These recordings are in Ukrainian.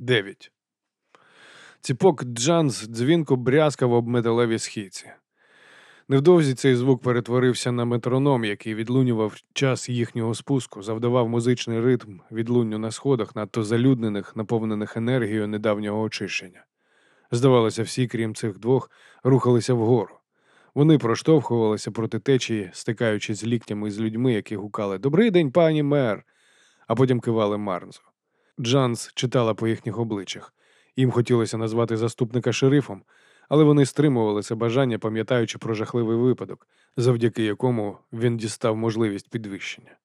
9. Ціпок Джанс дзвінко брязкав об металеві східці. Невдовзі цей звук перетворився на метроном, який відлунював час їхнього спуску, завдавав музичний ритм відлунню на сходах, надто залюднених, наповнених енергією недавнього очищення. Здавалося, всі, крім цих двох, рухалися вгору. Вони проштовхувалися проти течії, стикаючись з ліктями з людьми, які гукали Добрий день, пані мер, а потім кивали Марнзу. Джанс читала по їхніх обличчях. Їм хотілося назвати заступника шерифом, але вони стримували це бажання, пам'ятаючи про жахливий випадок, завдяки якому він дістав можливість підвищення.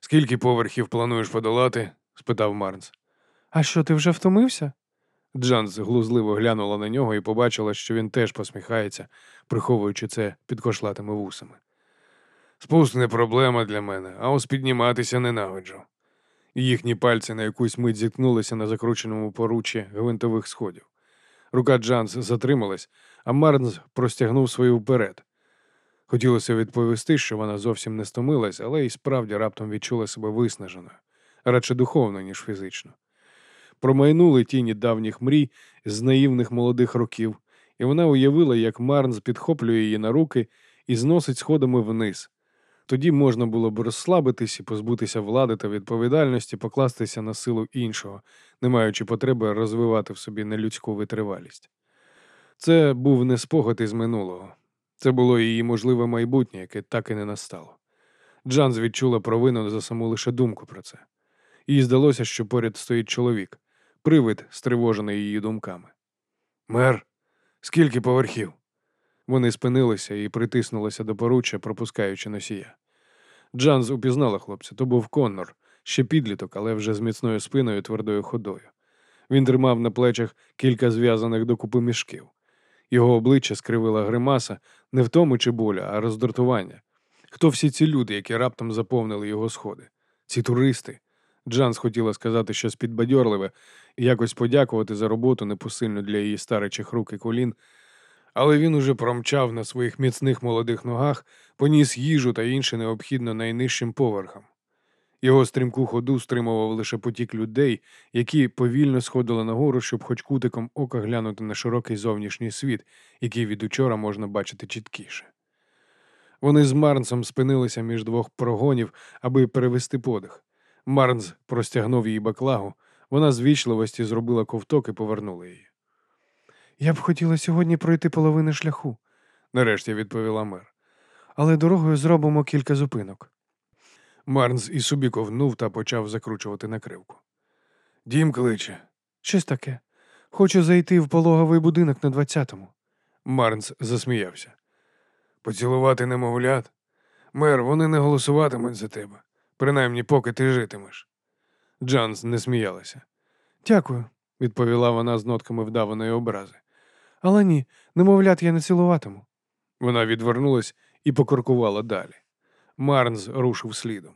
Скільки поверхів плануєш подолати? спитав Марнс. А що, ти вже втомився? Джанс глузливо глянула на нього і побачила, що він теж посміхається, приховуючи це під кошлатими вусами. Спуск не проблема для мене, а ось підніматися ненавиджу. Їхні пальці на якусь мить зіткнулися на закрученому поруччі гвинтових сходів. Рука Джанс затрималась, а Марнс простягнув свою вперед. Хотілося відповісти, що вона зовсім не стомилась, але й справді раптом відчула себе виснаженою, радше духовно, ніж фізично. Промайнули тіні давніх мрій з наївних молодих років, і вона уявила, як Марнс підхоплює її на руки і зносить сходами вниз. Тоді можна було б розслабитись і позбутися влади та відповідальності, покластися на силу іншого, не маючи потреби розвивати в собі нелюдську витривалість. Це був не спогад із минулого, це було її можливе майбутнє, яке так і не настало. Джанс відчула провину за саму лише думку про це. Їй здалося, що поряд стоїть чоловік, привид, стривожений її думками. Мер, скільки поверхів? Вони спинилися і притиснулися до поруччя, пропускаючи носія. Джанс упізнала хлопця, то був Коннор, ще підліток, але вже з міцною спиною і твердою ходою. Він тримав на плечах кілька зв'язаних докупи мішків. Його обличчя скривила гримаса не в тому чи боля, а роздратування. Хто всі ці люди, які раптом заповнили його сходи? Ці туристи. Джанс хотіла сказати щось підбадьорливе і якось подякувати за роботу непосильну для її старичих рук і колін, але він уже промчав на своїх міцних молодих ногах, поніс їжу та інше необхідно найнижчим поверхам. Його стрімку ходу стримував лише потік людей, які повільно сходили нагору, щоб хоч кутиком ока глянути на широкий зовнішній світ, який від учора можна бачити чіткіше. Вони з Марнсом спинилися між двох прогонів, аби перевести подих. Марнс простягнув її баклагу, вона з вічливості зробила ковток і повернула її. Я б хотіла сьогодні пройти половину шляху, нарешті відповіла мер. Але дорогою зробимо кілька зупинок. Марнс і собі ковнув та почав закручувати накривку. Дім кличе. Щось таке. Хочу зайти в пологовий будинок на двадцятому. Марнс засміявся. Поцілувати немовлят? Мер, вони не голосуватимуть за тебе, принаймні поки ти житимеш. Джанс не сміялася. Дякую, відповіла вона з нотками вдаваної образи. Але ні, немовлят я не цілуватиму. Вона відвернулась і покрокувала далі. Марнс рушив слідом.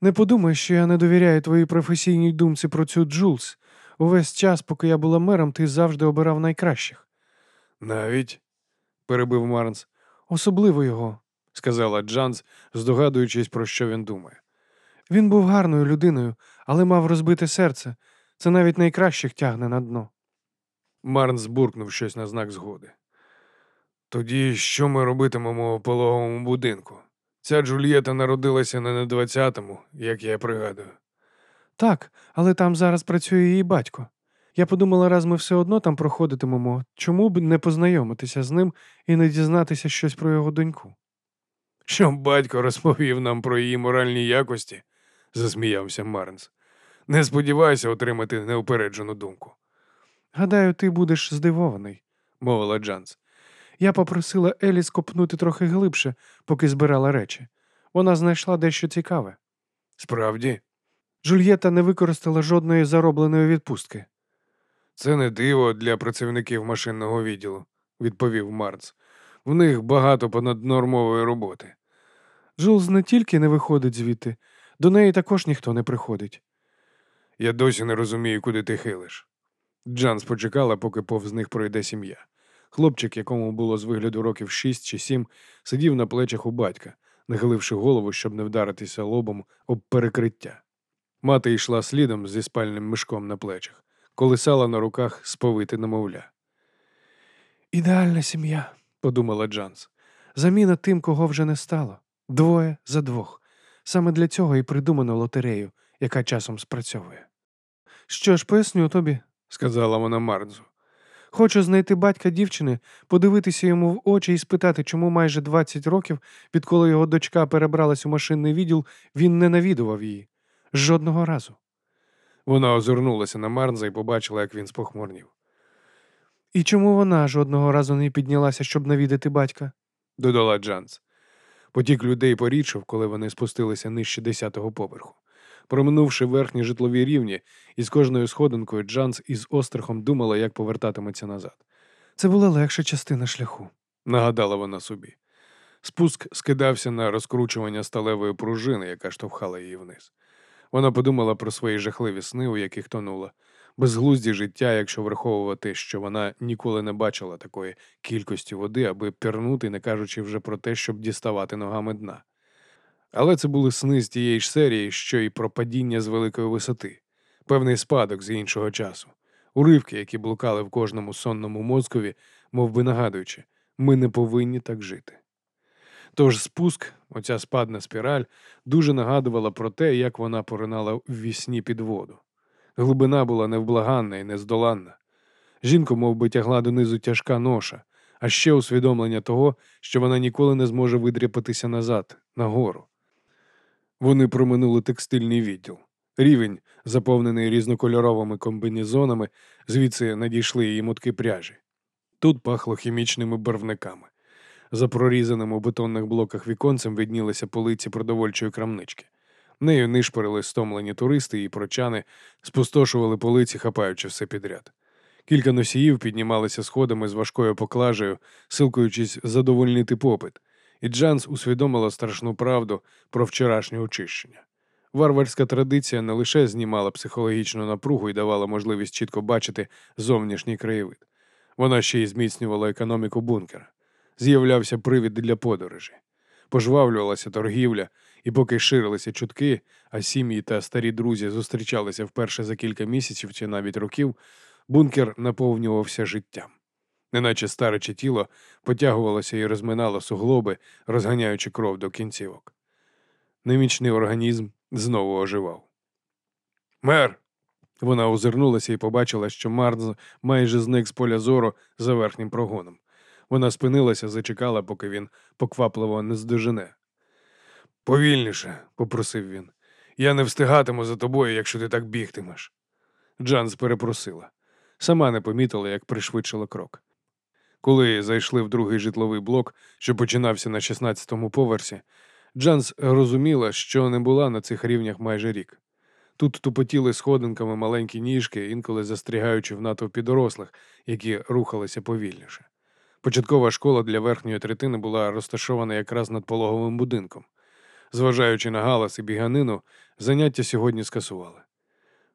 Не подумай, що я не довіряю твоїй професійній думці про цю Джулс. Увесь час, поки я була мером, ти завжди обирав найкращих. Навіть, перебив Марнс, особливо його, сказала Джанс, здогадуючись, про що він думає. Він був гарною людиною, але мав розбите серце. Це навіть найкращих тягне на дно. Марнс буркнув щось на знак згоди. Тоді що ми робитимемо у пологовому будинку? Ця Джульєта народилася не на двадцятому, як я пригадую. Так, але там зараз працює її батько. Я подумала, раз ми все одно там проходитимемо, чому б не познайомитися з ним і не дізнатися щось про його доньку. Щоб батько розповів нам про її моральні якості, засміявся Марнс. Не сподівайся отримати неупереджену думку. Гадаю, ти будеш здивований, мовила Джанс. Я попросила Елі скопнути трохи глибше, поки збирала речі. Вона знайшла дещо цікаве. Справді, Жульєта не використала жодної заробленої відпустки. Це не диво для працівників машинного відділу, відповів Марц. В них багато понаднормової роботи. Джулз не тільки не виходить звідти, до неї також ніхто не приходить. Я досі не розумію, куди ти хилиш. Джанс почекала, поки повз них пройде сім'я. Хлопчик, якому було з вигляду років шість чи сім, сидів на плечах у батька, нахиливши голову, щоб не вдаритися лобом об перекриття. Мати йшла слідом зі спальним мішком на плечах. колисала на руках сповити немовля. Ідеальна сім'я, подумала Джанс. Заміна тим, кого вже не стало. Двоє за двох. Саме для цього і придумано лотерею, яка часом спрацьовує. Що ж, поясню тобі, сказала вона Марнзу. Хочу знайти батька дівчини, подивитися йому в очі і спитати, чому майже 20 років, відколи його дочка перебралась у машинний відділ, він не навідував її. Жодного разу. Вона озирнулася на Марнза і побачила, як він спохмурнів. І чому вона жодного разу не піднялася, щоб навідати батька? додала Джанс. Потік людей порічив, коли вони спустилися нижче десятого поверху. Проминувши верхні житлові рівні, із кожною сходинкою Джанс із острахом думала, як повертатиметься назад. Це була легша частина шляху, нагадала вона собі. Спуск скидався на розкручування сталевої пружини, яка штовхала її вниз. Вона подумала про свої жахливі сни, у яких тонула, безглузді життя, якщо враховувати, що вона ніколи не бачила такої кількості води, аби пірнути, не кажучи вже про те, щоб діставати ногами дна. Але це були сни з тієї ж серії, що й про падіння з великої висоти, певний спадок з іншого часу, уривки, які блукали в кожному сонному мозкові, мов би нагадуючи, ми не повинні так жити. Тож спуск, оця спадна спіраль, дуже нагадувала про те, як вона поринала в вісні під воду. Глибина була невблаганна і нездоланна. Жінку мов би, тягла донизу тяжка ноша, а ще усвідомлення того, що вона ніколи не зможе видряпатися назад, нагору. Вони проминули текстильний відділ. Рівень, заповнений різнокольоровими комбінезонами, звідси надійшли її мотки пряжі. Тут пахло хімічними барвниками. За прорізаним у бетонних блоках віконцем виднілися полиці продовольчої крамнички. Нею нишпорили стомлені туристи і прочани, спустошували полиці, хапаючи все підряд. Кілька носіїв піднімалися сходами з важкою поклажею, силкуючись задовольнити попит, і Джанс усвідомила страшну правду про вчорашнє очищення. Варварська традиція не лише знімала психологічну напругу і давала можливість чітко бачити зовнішній краєвид, вона ще й зміцнювала економіку бункера. З'являвся привід для подорожі, пожвавлювалася торгівля, і поки ширилися чутки, а сім'ї та старі друзі зустрічалися вперше за кілька місяців чи навіть років, бункер наповнювався життям. Неначе старече тіло потягувалося і розминало суглоби, розганяючи кров до кінцівок. Немічний організм знову оживав. Мер. Вона озирнулася і побачила, що Марнз майже зник з поля зору за верхнім прогоном. Вона спинилася, зачекала, поки він поквапливо не здожене. Повільніше, попросив він. Я не встигатиму за тобою, якщо ти так бігтимеш. Джанс перепросила. Сама не помітила, як пришвидшила крок. Коли зайшли в другий житловий блок, що починався на 16-му поверсі, Джанс розуміла, що не була на цих рівнях майже рік. Тут тупотіли сходинками маленькі ніжки, інколи застрягаючи в натовпі дорослих, які рухалися повільніше. Початкова школа для верхньої третини була розташована якраз над пологовим будинком. Зважаючи на галас і біганину, заняття сьогодні скасували.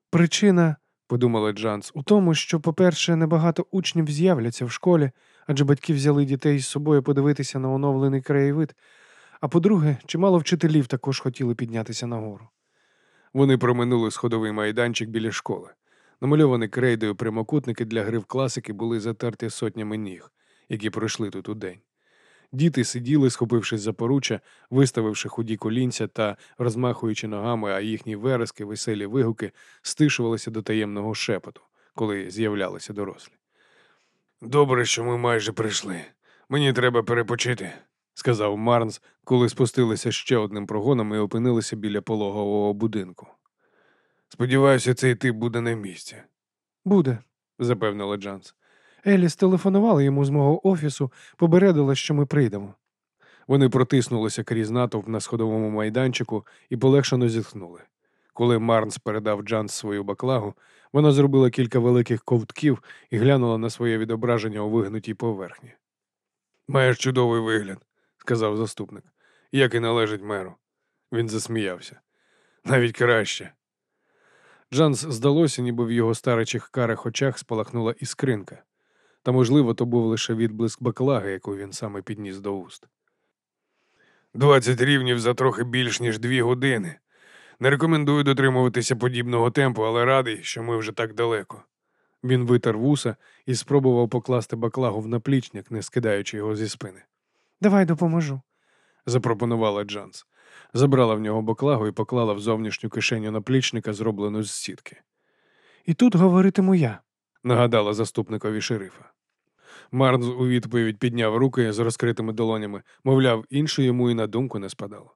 Причина, подумала Джанс, у тому, що, по-перше, небагато учнів з'являться в школі, адже батьки взяли дітей з собою подивитися на оновлений краєвид. А по-друге, чимало вчителів також хотіли піднятися нагору. Вони проминули сходовий майданчик біля школи. Намальовані крейдою прямокутники для гри в класики були затерті сотнями ніг, які пройшли тут у день. Діти сиділи, схопившись за поруччя, виставивши худі колінця та розмахуючи ногами, а їхні верески, веселі вигуки стишувалися до таємного шепоту, коли з'являлися дорослі. Добре, що ми майже прийшли. Мені треба перепочити, сказав Марнс, коли спустилися ще одним прогоном і опинилися біля пологового будинку. Сподіваюся, цей тип буде на місці. Буде, запевнила Джанс. Еліс телефонувала йому з мого офісу, побередила, що ми прийдемо. Вони протиснулися крізь натовп на сходовому майданчику і полегшено зітхнули. Коли Марнс передав Джанс свою баклагу, вона зробила кілька великих ковтків і глянула на своє відображення у вигнутій поверхні. Маєш чудовий вигляд, сказав заступник, як і належить меру. Він засміявся. Навіть краще. Джанс здалося, ніби в його старичих карих очах спалахнула іскринка та, можливо, то був лише відблиск баклаги, яку він саме підніс до уст. Двадцять рівнів за трохи більш ніж дві години. Не рекомендую дотримуватися подібного темпу, але радий, що ми вже так далеко. Він витер вуса і спробував покласти баклагу в наплічник, не скидаючи його зі спини. Давай допоможу. запропонувала Джанс. Забрала в нього баклагу і поклала в зовнішню кишеню наплічника, зроблену з сітки. І тут говоритиму я. Нагадала заступникові шерифа. Марнс у відповідь підняв руки з розкритими долонями, мовляв, інше йому і на думку не спадало.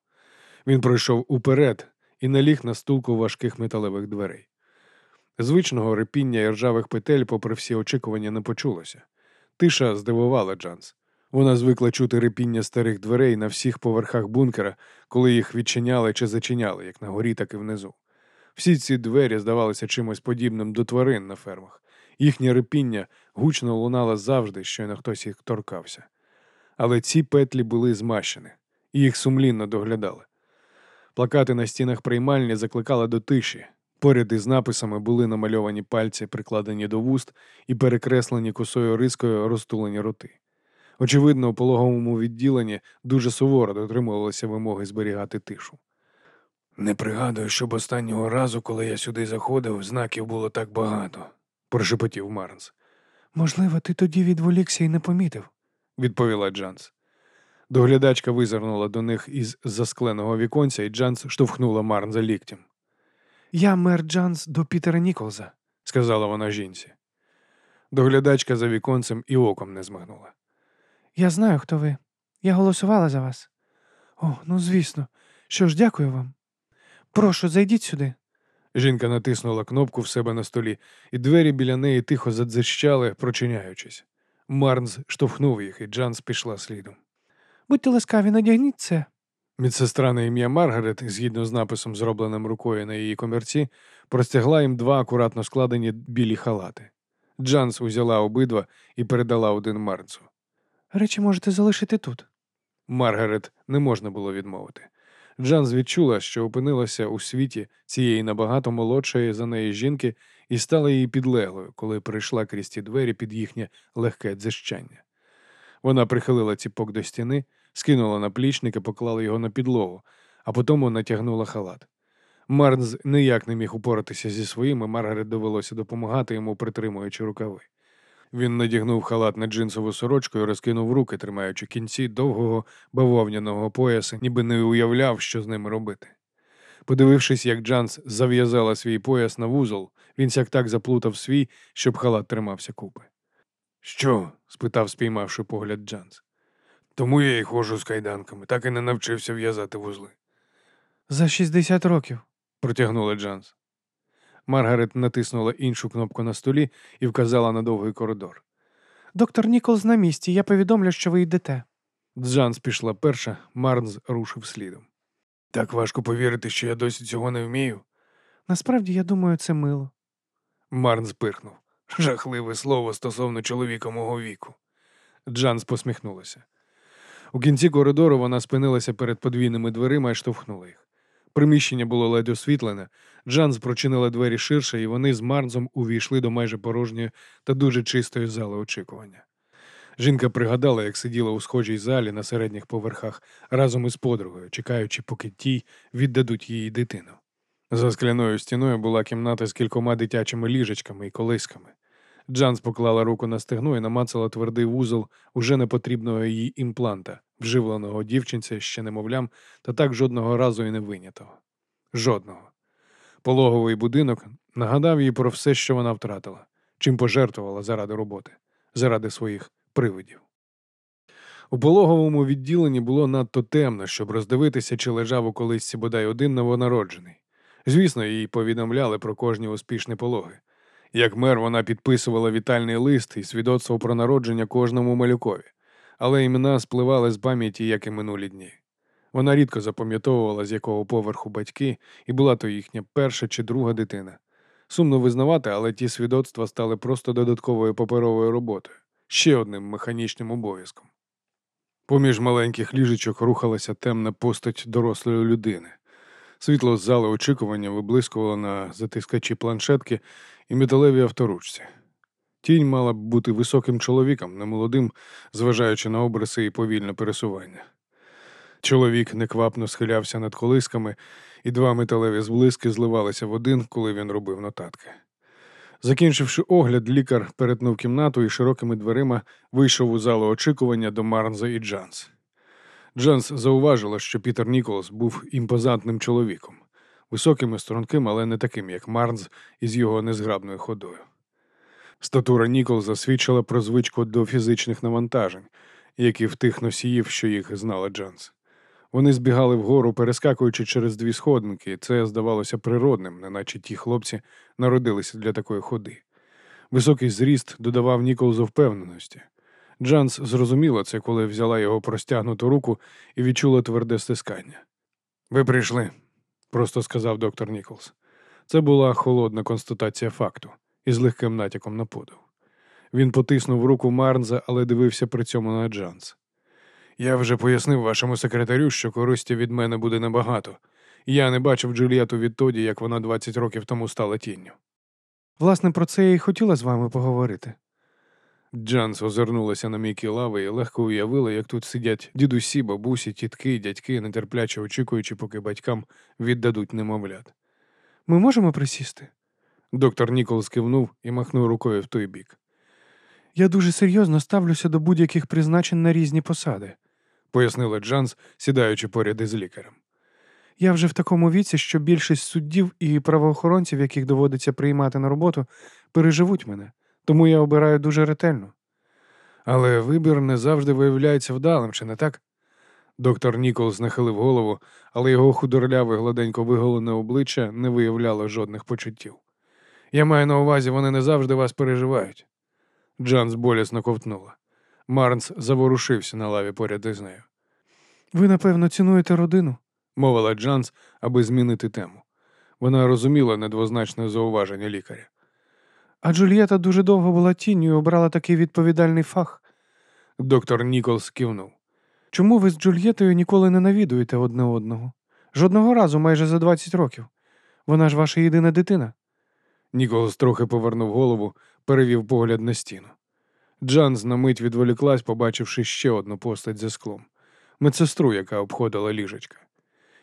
Він пройшов уперед і наліг на стулку важких металевих дверей. Звичного репіння і ржавих петель, попри всі очікування, не почулося. Тиша здивувала Джанс. Вона звикла чути репіння старих дверей на всіх поверхах бункера, коли їх відчиняли чи зачиняли, як на горі, так і внизу. Всі ці двері здавалися чимось подібним до тварин на фермах. Їхнє репіння гучно лунало завжди, щойно хтось їх торкався. Але ці петлі були змащені, і їх сумлінно доглядали. Плакати на стінах приймальні закликали до тиші. Поряд із написами були намальовані пальці, прикладені до вуст, і перекреслені косою рискою розтулені роти. Очевидно, у пологовому відділенні дуже суворо дотримувалися вимоги зберігати тишу. Не пригадую, щоб останнього разу, коли я сюди заходив, знаків було так багато, прошепотів Марнс, Можливо, ти тоді відволікся і не помітив. відповіла Джанс. Доглядачка визирнула до них із заскленого віконця, і Джанс штовхнула Марнза ліктем, Я мер Джанс до Пітера Ніколза. сказала вона жінці. Доглядачка за віконцем і оком не змигнула. Я знаю, хто ви. Я голосувала за вас. О, ну звісно. Що ж, дякую вам. Прошу, зайдіть сюди. Жінка натиснула кнопку в себе на столі, і двері біля неї тихо задзищали, прочиняючись. Марнс штовхнув їх, і Джанс пішла слідом. Будьте ласкаві, надягніть це. Медсестра на ім'я Маргарет, згідно з написом, зробленим рукою на її комірці, простягла їм два акуратно складені білі халати. Джанс узяла обидва і передала один Марнсу. Речі можете залишити тут. Маргарет не можна було відмовити. Джанс відчула, що опинилася у світі цієї набагато молодшої за неї жінки і стала її підлеглою, коли прийшла крізь ті двері під їхнє легке дзищання. Вона прихилила ціпок до стіни, скинула наплічник і поклала його на підлогу, а потім натягнула халат. Марнс ніяк не міг упоратися зі своїм, і Маргарет довелося допомагати йому, притримуючи рукави. Він надягнув халат на джинсову сорочку і розкинув руки, тримаючи кінці довгого бавовняного пояса, ніби не уявляв, що з ними робити. Подивившись, як Джанс зав'язала свій пояс на вузол, він сяк так заплутав свій, щоб халат тримався купи. Що? спитав, спіймавши погляд Джанс. Тому я й ходжу з кайданками, так і не навчився в'язати вузли, За 60 років. протягнула Джанс. Маргарет натиснула іншу кнопку на столі і вказала на довгий коридор. Доктор Ніколз на місці. Я повідомлю, що ви йдете. Джанс пішла перша, Марнс рушив слідом. Так важко повірити, що я досі цього не вмію. Насправді, я думаю, це мило. Марнс пирхнув. Жахливе слово стосовно чоловіка мого віку. Джанс посміхнулася. У кінці коридору вона спинилася перед подвійними дверима і штовхнула їх. Приміщення було ледь освітлене. Джанс прочинила двері ширше, і вони з Марнсом увійшли до майже порожньої та дуже чистої зали очікування. Жінка пригадала, як сиділа у схожій залі на середніх поверхах разом із подругою, чекаючи, поки тій віддадуть їй дитину. За скляною стіною була кімната з кількома дитячими ліжечками і колисками. Джанс поклала руку на стегно і намацала твердий вузол уже непотрібного їй імпланта, вживленого дівчинця ще немовлям, та так жодного разу і не винятого. Жодного. Пологовий будинок нагадав їй про все, що вона втратила, чим пожертвувала заради роботи, заради своїх привидів. У пологовому відділенні було надто темно, щоб роздивитися, чи лежав у колисці бодай один новонароджений. Звісно, їй повідомляли про кожні успішні пологи. Як мер вона підписувала вітальний лист і свідоцтво про народження кожному малюкові, але імена спливали з пам'яті, як і минулі дні. Вона рідко запам'ятовувала, з якого поверху батьки, і була то їхня перша чи друга дитина. Сумно визнавати, але ті свідоцтва стали просто додатковою паперовою роботою, ще одним механічним обов'язком. Поміж маленьких ліжечок рухалася темна постать дорослої людини. Світло з зали очікування виблискувало на затискачі планшетки і металевій авторучці. Тінь мала б бути високим чоловіком, немолодим, зважаючи на обриси і повільне пересування. Чоловік неквапно схилявся над колисками, і два металеві зблиски зливалися в один, коли він робив нотатки. Закінчивши огляд, лікар перетнув кімнату і широкими дверима вийшов у залу очікування до Марнза і Джанс. Джанс зауважила, що Пітер Ніколас був імпозантним чоловіком, високим і струнким, але не таким, як Марнз із його незграбною ходою. Статура Ніколса свідчила про звичку до фізичних навантажень, як і в тих носіїв, що їх знала Джанс. Вони збігали вгору, перескакуючи через дві сходинки, це здавалося природним, неначе ті хлопці народилися для такої ходи. Високий зріст додавав Ніколзу впевненості. Джанс зрозуміла це, коли взяла його простягнуту руку і відчула тверде стискання. Ви прийшли, просто сказав доктор Ніколс. Це була холодна констатація факту із легким натяком на подив. Він потиснув руку Марнза, але дивився при цьому на Джанс. Я вже пояснив вашому секретарю, що користі від мене буде небагато. Я не бачив Джулієту відтоді, як вона 20 років тому стала тінню. Власне, про це я і хотіла з вами поговорити. Джанс озирнулася на мійкі лави і легко уявила, як тут сидять дідусі, бабусі, тітки, дядьки, нетерпляче очікуючи, поки батькам віддадуть немовлят. Ми можемо присісти? Доктор Ніколс кивнув і махнув рукою в той бік. Я дуже серйозно ставлюся до будь-яких призначень на різні посади. Пояснила Джанс, сідаючи поряд із лікарем. Я вже в такому віці, що більшість суддів і правоохоронців, яких доводиться приймати на роботу, переживуть мене, тому я обираю дуже ретельно. Але вибір не завжди виявляється вдалим, чи не так? Доктор Ніколс нахилив голову, але його худорляве гладенько виголене обличчя не виявляло жодних почуттів. Я маю на увазі, вони не завжди вас переживають. Джанс болісно ковтнула. Марнс заворушився на лаві поряд із нею. Ви, напевно, цінуєте родину? Мовила Джанс, аби змінити тему. Вона розуміла недвозначне зауваження лікаря. А Джульєта дуже довго була тінню і обрала такий відповідальний фах. Доктор Ніколс кивнув. Чому ви з Джульєтою ніколи не навідуєте одне одного? Жодного разу майже за 20 років. Вона ж ваша єдина дитина. Ніколас трохи повернув голову, перевів погляд на стіну. Джанс на мить відволіклась, побачивши ще одну постать за склом медсестру, яка обходила ліжечка.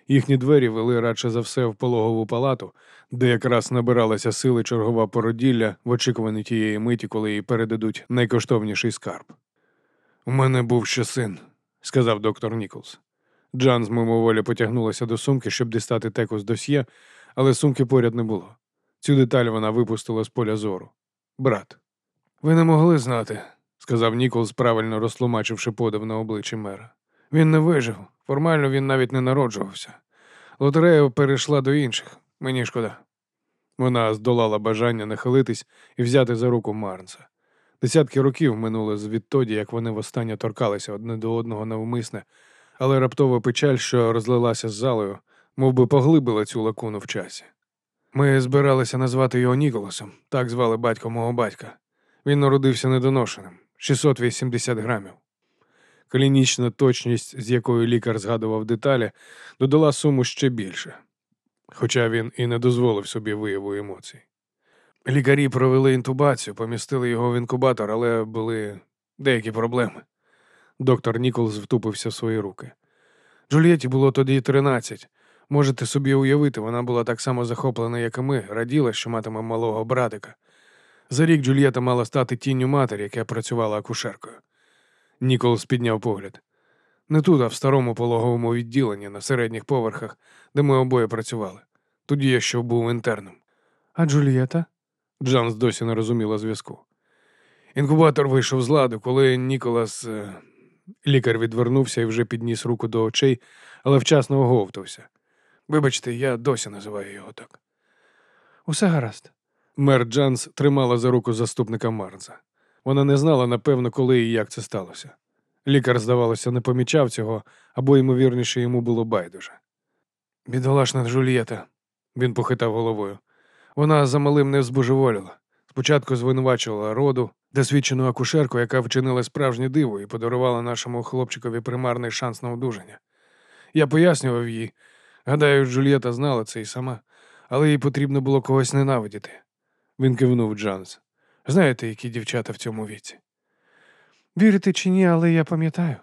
Їхні двері вели радше за все в пологову палату, де якраз набиралася сили чергова породілля в очікуванні тієї миті, коли їй передадуть найкоштовніший скарб. У мене був ще син, сказав доктор Ніколс. Джанс мимоволі потягнулася до сумки, щоб дістати теку з досьє, але сумки поряд не було. Цю деталь вона випустила з поля зору. Брат. Ви не могли знати, сказав Ніколс, правильно розтлумачивши подив на обличчі мера. Він не вижив. Формально він навіть не народжувався. Лотерея перейшла до інших. Мені шкода. Вона здолала бажання нахилитись і взяти за руку Марнса. Десятки років минули звідтоді, як вони востаннє торкалися одне до одного навмисне, але раптова печаль, що розлилася з залою, мов би поглибила цю лакуну в часі. Ми збиралися назвати його Ніколасом, так звали батька мого батька. Він народився недоношеним 680 грамів. Клінічна точність, з якою лікар згадував деталі, додала суму ще більше, хоча він і не дозволив собі вияву емоцій. Лікарі провели інтубацію, помістили його в інкубатор, але були деякі проблеми. Доктор Ніколс втупився в свої руки. Джульєті було тоді 13. Можете собі уявити, вона була так само захоплена, як і ми, раділа, що матиме малого братика. За рік Джульєта мала стати тінню матері, яка працювала акушеркою. Ніколс підняв погляд. Не тут, а в старому пологовому відділенні на середніх поверхах, де ми обоє працювали. Тоді я ще був інтерном. А Джульєта? Джанс досі не розуміла зв'язку. Інкубатор вийшов з ладу, коли Ніколас. е, Лікар відвернувся і вже підніс руку до очей, але вчасно оговтався. Вибачте, я досі називаю його так. Усе гаразд. Мер Джанс тримала за руку заступника Марнса. Вона не знала, напевно, коли і як це сталося. Лікар, здавалося, не помічав цього, або, ймовірніше, йому було байдуже. Бідолашна Джульєта, він похитав головою. Вона за малим не збожеволіла. Спочатку звинувачувала роду, досвідчену акушерку, яка вчинила справжнє диво і подарувала нашому хлопчикові примарний шанс на одужання. Я пояснював їй. Гадаю, Джульєта знала це і сама, але їй потрібно було когось ненавидіти. Він кивнув Джанс. Знаєте, які дівчата в цьому віці? Вірите чи ні, але я пам'ятаю.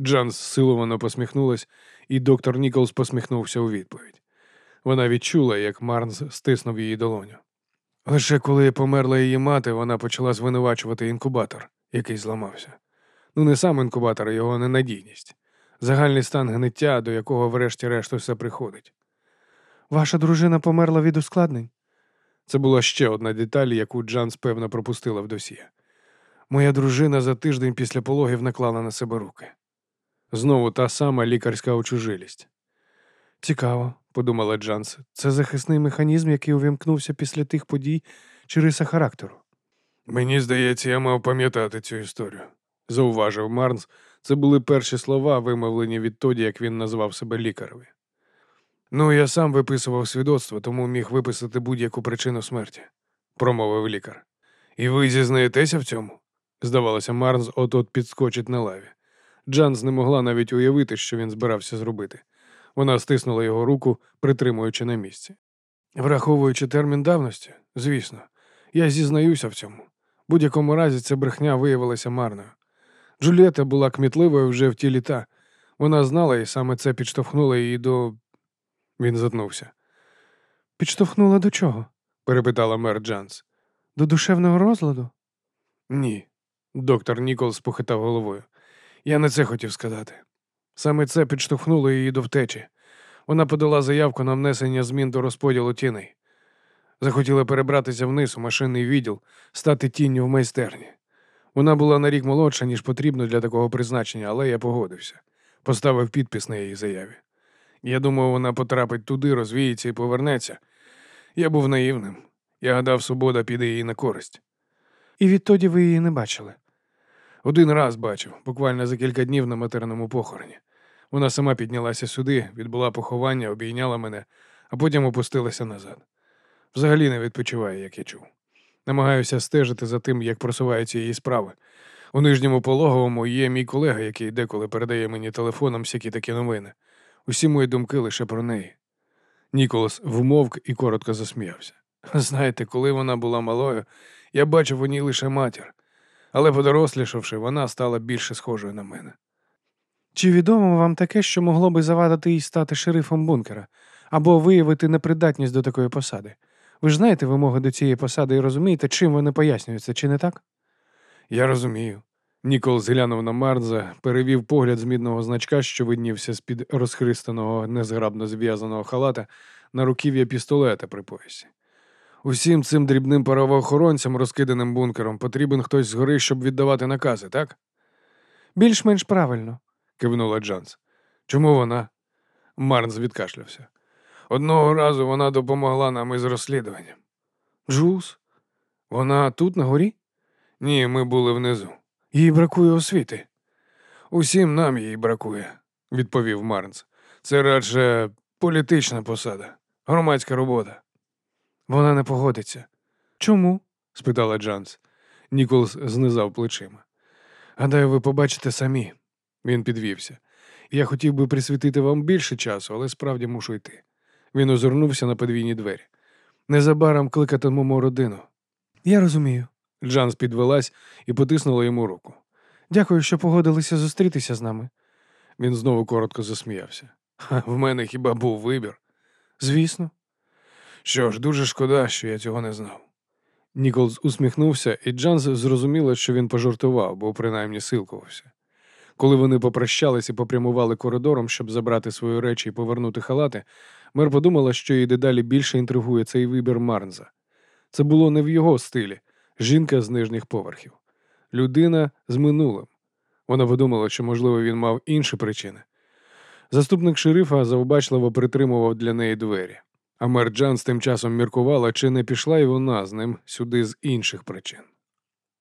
Джанс силовано посміхнулась, і доктор Ніколс посміхнувся у відповідь. Вона відчула, як Марнс стиснув її долоню. Лише коли померла її мати, вона почала звинувачувати інкубатор, який зламався. Ну, не сам інкубатор, а його ненадійність. Загальний стан гниття, до якого врешті-решт все приходить. Ваша дружина померла від ускладнень? Це була ще одна деталь, яку Джанс певно пропустила в досьє. Моя дружина за тиждень після пологів наклала на себе руки. Знову та сама лікарська очужилість. Цікаво, подумала Джанс. Це захисний механізм, який увімкнувся після тих подій чи риса характеру. Мені здається, я мав пам'ятати цю історію, зауважив Марнс. Це були перші слова, вимовлені відтоді, як він назвав себе лікареві. Ну, я сам виписував свідоцтво, тому міг виписати будь-яку причину смерті, промовив лікар. І ви зізнаєтеся в цьому? Здавалося, Марнс от-от підскочить на лаві. Джанс не могла навіть уявити, що він збирався зробити. Вона стиснула його руку, притримуючи на місці. Враховуючи термін давності, звісно, я зізнаюся в цьому. Будь-якому разі ця брехня виявилася марною. Джулієта була кмітливою вже в ті літа. Вона знала, і саме це підштовхнуло її до. Він затнувся. Підштовхнула до чого? перепитала мер Джанс. До душевного розладу? Ні. Доктор Ніколс похитав головою. Я не це хотів сказати. Саме це підштовхнуло її до втечі. Вона подала заявку на внесення змін до розподілу тіней. Захотіла перебратися вниз у машинний відділ, стати тінню в майстерні. Вона була на рік молодша, ніж потрібно для такого призначення, але я погодився. Поставив підпис на її заяві. Я думав, вона потрапить туди, розвіється і повернеться. Я був наївним. Я гадав, свобода піде їй на користь. І відтоді ви її не бачили. Один раз бачив, буквально за кілька днів на материному похороні. Вона сама піднялася сюди, відбула поховання, обійняла мене, а потім опустилася назад. Взагалі не відпочиває, як я чув. Намагаюся стежити за тим, як просуваються її справи. У нижньому пологовому є мій колега, який деколи передає мені телефоном всякі такі новини. Усі мої думки лише про неї. Ніколас вмовк і коротко засміявся. Знаєте, коли вона була малою, я бачив у ній лише матір, але подорослішавши, вона стала більше схожою на мене. Чи відомо вам таке, що могло би завадити їй стати шерифом бункера або виявити непридатність до такої посади? Ви ж знаєте вимоги до цієї посади і розумієте, чим вони пояснюються, чи не так? Я розумію. Нікол зглянув на Марнза, перевів погляд з мідного значка, що виднівся з-під розхристаного, незграбно зв'язаного халата на руків'я пістолета при поясі. Усім цим дрібним правоохоронцям, розкиданим бункером, потрібен хтось згори, щоб віддавати накази, так? Більш-менш правильно. кивнула Джанс. Чому вона? Марнс відкашлявся. Одного разу вона допомогла нам із розслідуванням. Джулс? Вона тут на горі? Ні, ми були внизу. Їй бракує освіти. Усім нам її бракує, відповів Марнс. Це радше політична посада, громадська робота. Вона не погодиться. Чому? спитала Джанс. Ніколс знизав плечима. Гадаю, ви побачите самі. Він підвівся. Я хотів би присвятити вам більше часу, але справді мушу йти. Він озирнувся на подвійні двері. Незабаром кликатимемо родину. Я розумію. Джанс підвелась і потиснула йому руку. Дякую, що погодилися зустрітися з нами. Він знову коротко засміявся. Ха, в мене хіба був вибір? Звісно. Що ж, дуже шкода, що я цього не знав. Ніколс усміхнувся, і Джанс зрозуміла, що він пожартував, бо принаймні силкувався. Коли вони попрощались і попрямували коридором, щоб забрати свої речі і повернути халати, мер подумала, що її дедалі більше інтригує цей вибір Марнза. Це було не в його стилі жінка з нижніх поверхів, людина з минулим. Вона подумала, що, можливо, він мав інші причини. Заступник шерифа завбачливо притримував для неї двері, а мер Джанс тим часом міркувала, чи не пішла й вона з ним сюди з інших причин.